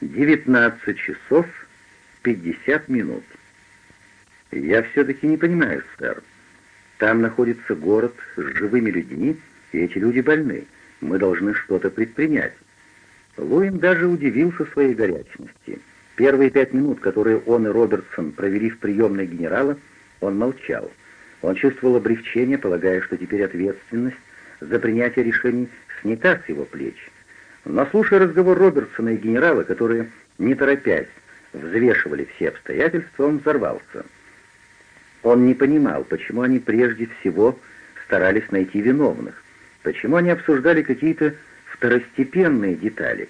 19 часов 50 минут. Я все-таки не понимаю, сэр. Там находится город с живыми людьми, и эти люди больны. Мы должны что-то предпринять. Луин даже удивился своей горячности. Первые пять минут, которые он и Робертсон провели в приемной генерала, он молчал. Он чувствовал облегчение, полагая, что теперь ответственность за принятие решений снята с его плеч. Но слушая разговор Робертсона и генерала, которые, не торопясь, взвешивали все обстоятельства, он взорвался. Он не понимал, почему они прежде всего старались найти виновных, почему они обсуждали какие-то второстепенные детали.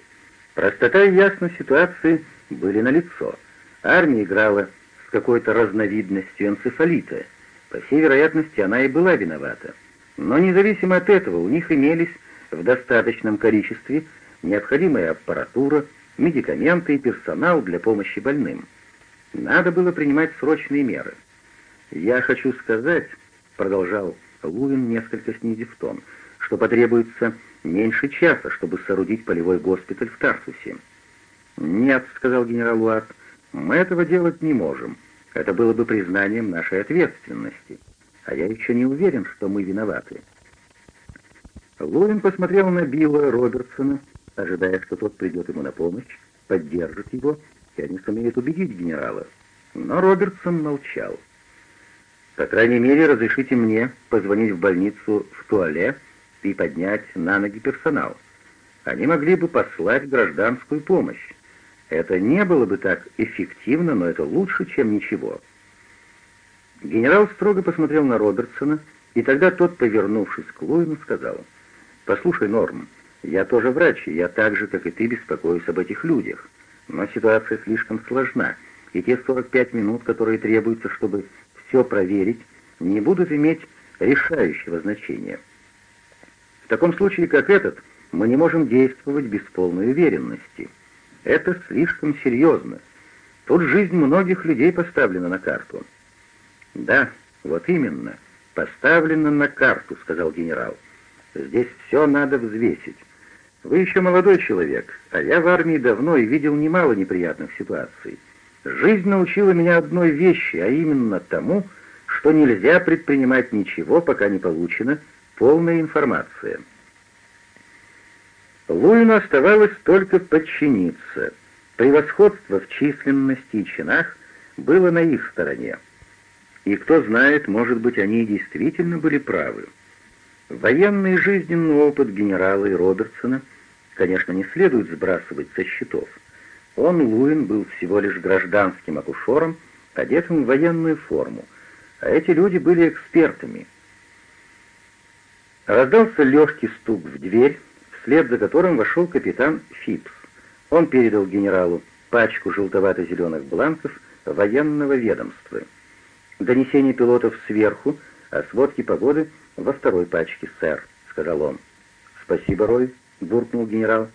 Простота и ясность ситуации были налицо. Армия играла с какой-то разновидностью энцефалита. По всей вероятности, она и была виновата. Но независимо от этого, у них имелись в достаточном количестве необходимая аппаратура, медикаменты и персонал для помощи больным. Надо было принимать срочные меры. «Я хочу сказать», — продолжал Луин, несколько снизив тон, «что потребуется меньше часа, чтобы соорудить полевой госпиталь в Тарсусе». «Нет», — сказал генерал Уарт, — «мы этого делать не можем. Это было бы признанием нашей ответственности. А я еще не уверен, что мы виноваты». Луин посмотрел на Билла Робертсона, ожидая, что тот придет ему на помощь, поддержит его, и они сумеют убедить генерала. Но Робертсон молчал. «По крайней мере, разрешите мне позвонить в больницу в туале и поднять на ноги персонал. Они могли бы послать гражданскую помощь. Это не было бы так эффективно, но это лучше, чем ничего». Генерал строго посмотрел на Робертсона, и тогда тот, повернувшись к Луину, сказал, «Послушай, Норм, — я тоже врач, и я так же, как и ты, беспокоюсь об этих людях. Но ситуация слишком сложна, и те 45 минут, которые требуются, чтобы все проверить, не будут иметь решающего значения. В таком случае, как этот, мы не можем действовать без полной уверенности. Это слишком серьезно. Тут жизнь многих людей поставлена на карту. Да, вот именно, поставлена на карту, сказал генерал. Здесь все надо взвесить. Вы еще молодой человек, а я в армии давно и видел немало неприятных ситуаций. Жизнь научила меня одной вещи, а именно тому, что нельзя предпринимать ничего, пока не получена полная информация. Луину оставалось только подчиниться. Превосходство в численности и чинах было на их стороне. И кто знает, может быть, они действительно были правы. Военный жизненный опыт генерала и Робертсона, конечно, не следует сбрасывать со счетов. Он, Луин, был всего лишь гражданским акушером, одетым в военную форму, а эти люди были экспертами. Раздался легкий стук в дверь, вслед за которым вошел капитан Фипс. Он передал генералу пачку желтовато-зеленых бланков военного ведомства. Донесение пилотов сверху о сводке погоды во второй пачке, сэр», — сказал он. «Спасибо, Рой», — буркнул генерал.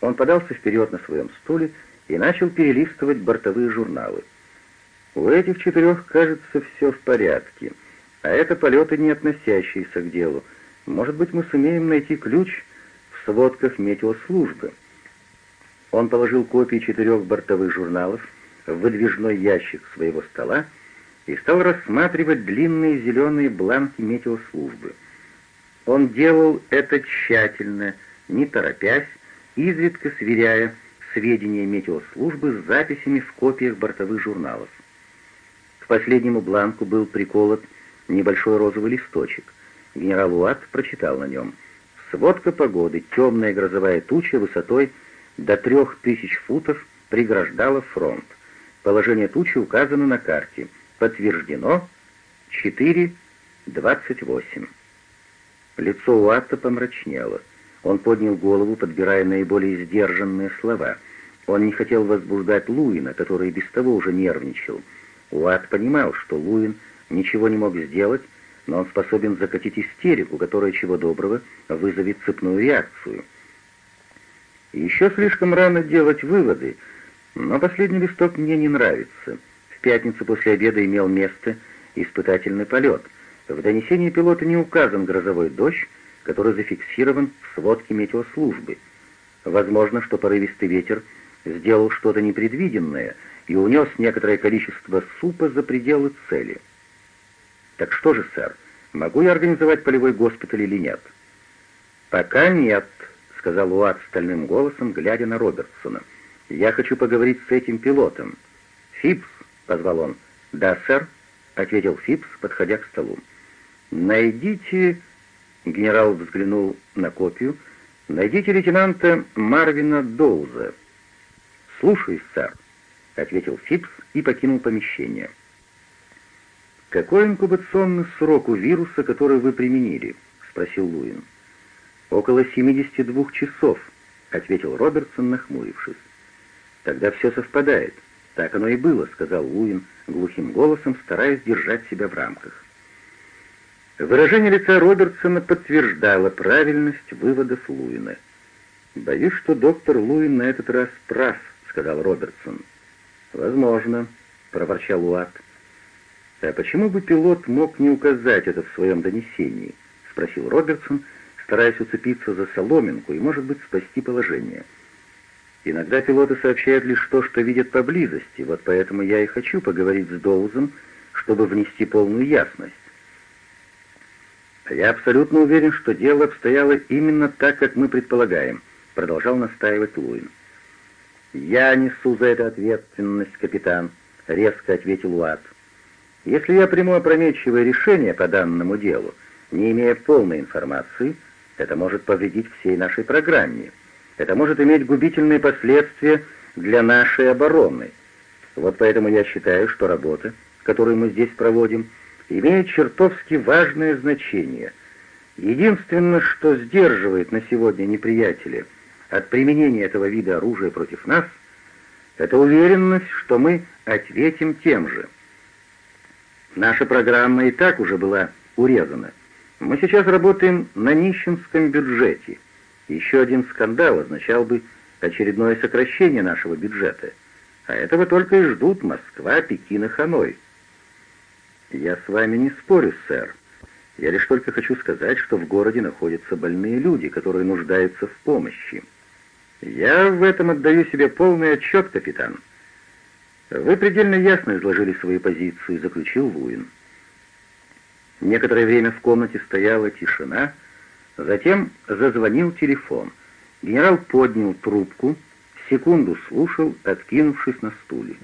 Он подался вперед на своем стуле и начал перелистывать бортовые журналы. «У этих четырех, кажется, все в порядке, а это полеты, не относящиеся к делу. Может быть, мы сумеем найти ключ в сводках метеослужбы». Он положил копии четырех бортовых журналов в выдвижной ящик своего стола и стал рассматривать длинные зеленые бланки метеослужбы. Он делал это тщательно, не торопясь, изредка сверяя сведения метеослужбы с записями в копиях бортовых журналов. К последнему бланку был приколот небольшой розовый листочек. Генерал Уатт прочитал на нем «Сводка погоды. Темная грозовая туча высотой до трех тысяч футов преграждала фронт. Положение тучи указано на карте. Подтверждено 4.28. Лицо Уатта помрачнело. Он поднял голову, подбирая наиболее сдержанные слова. Он не хотел возбуждать Луина, который без того уже нервничал. Уатт понимал, что Луин ничего не мог сделать, но он способен закатить истерику, которая, чего доброго, вызовет цепную реакцию. Еще слишком рано делать выводы, но последний листок мне не нравится — пятницу после обеда имел место испытательный полет. В донесении пилота не указан грозовой дождь, который зафиксирован в сводке метеослужбы. Возможно, что порывистый ветер сделал что-то непредвиденное и унес некоторое количество супа за пределы цели. Так что же, сэр, могу я организовать полевой госпиталь или нет? Пока нет, сказал Уат стальным голосом, глядя на Робертсона. Я хочу поговорить с этим пилотом. Фипс, — позвал он. «Да, сэр», — ответил Фипс, подходя к столу. «Найдите...» — генерал взглянул на копию. «Найдите лейтенанта Марвина Доуза». Слушаюсь, сэр», — ответил Фипс и покинул помещение. «Какой инкубационный срок у вируса, который вы применили?» — спросил Луин. «Около 72 часов», — ответил Робертсон, нахмурившись. «Тогда все совпадает. «Так оно и было», — сказал Луин глухим голосом, стараясь держать себя в рамках. Выражение лица Робертсона подтверждало правильность выводов Луина. «Боюсь, что доктор Луин на этот раз прав», — сказал Робертсон. «Возможно», — проворчал Уатт. «А почему бы пилот мог не указать это в своем донесении?» — спросил Робертсон, стараясь уцепиться за соломинку и, может быть, спасти положение. — Иногда пилоты сообщают лишь то, что видят поблизости, вот поэтому я и хочу поговорить с Доузом, чтобы внести полную ясность. А «Я абсолютно уверен, что дело обстояло именно так, как мы предполагаем», — продолжал настаивать Луин. «Я несу за это ответственность, капитан», — резко ответил Уатт. «Если я приму опрометчивое решение по данному делу, не имея полной информации, это может повредить всей нашей программе». Это может иметь губительные последствия для нашей обороны. Вот поэтому я считаю, что работа, которую мы здесь проводим, имеет чертовски важное значение. Единственное, что сдерживает на сегодня неприятеля от применения этого вида оружия против нас, это уверенность, что мы ответим тем же. Наша программа и так уже была урезана. Мы сейчас работаем на нищенском бюджете – еще один скандал означал бы очередное сокращение нашего бюджета. А этого только и ждут Москва, Пекин и Ханой. Я с вами не спорю, сэр. Я лишь только хочу сказать, что в городе находятся больные люди, которые нуждаются в помощи. Я в этом отдаю себе полный отчет, капитан. Вы предельно ясно изложили свои позиции, заключил Луин. Некоторое время в комнате стояла тишина, — Затем зазвонил телефон. Генерал поднял трубку, секунду слушал, откинувшись на стуле.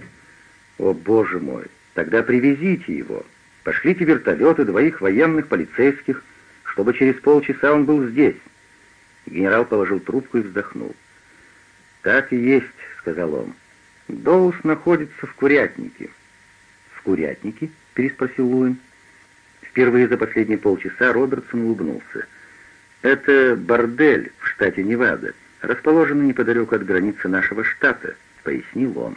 «О, боже мой! Тогда привезите его! Пошлите вертолеты двоих военных полицейских, чтобы через полчаса он был здесь!» Генерал положил трубку и вздохнул. «Так и есть», — сказал он. «Доус находится в курятнике». «В курятнике?» — переспросил Луин. Впервые за последние полчаса Робертсон улыбнулся — это бордель в штате Невада, расположенный неподалеку от границы нашего штата, пояснил он.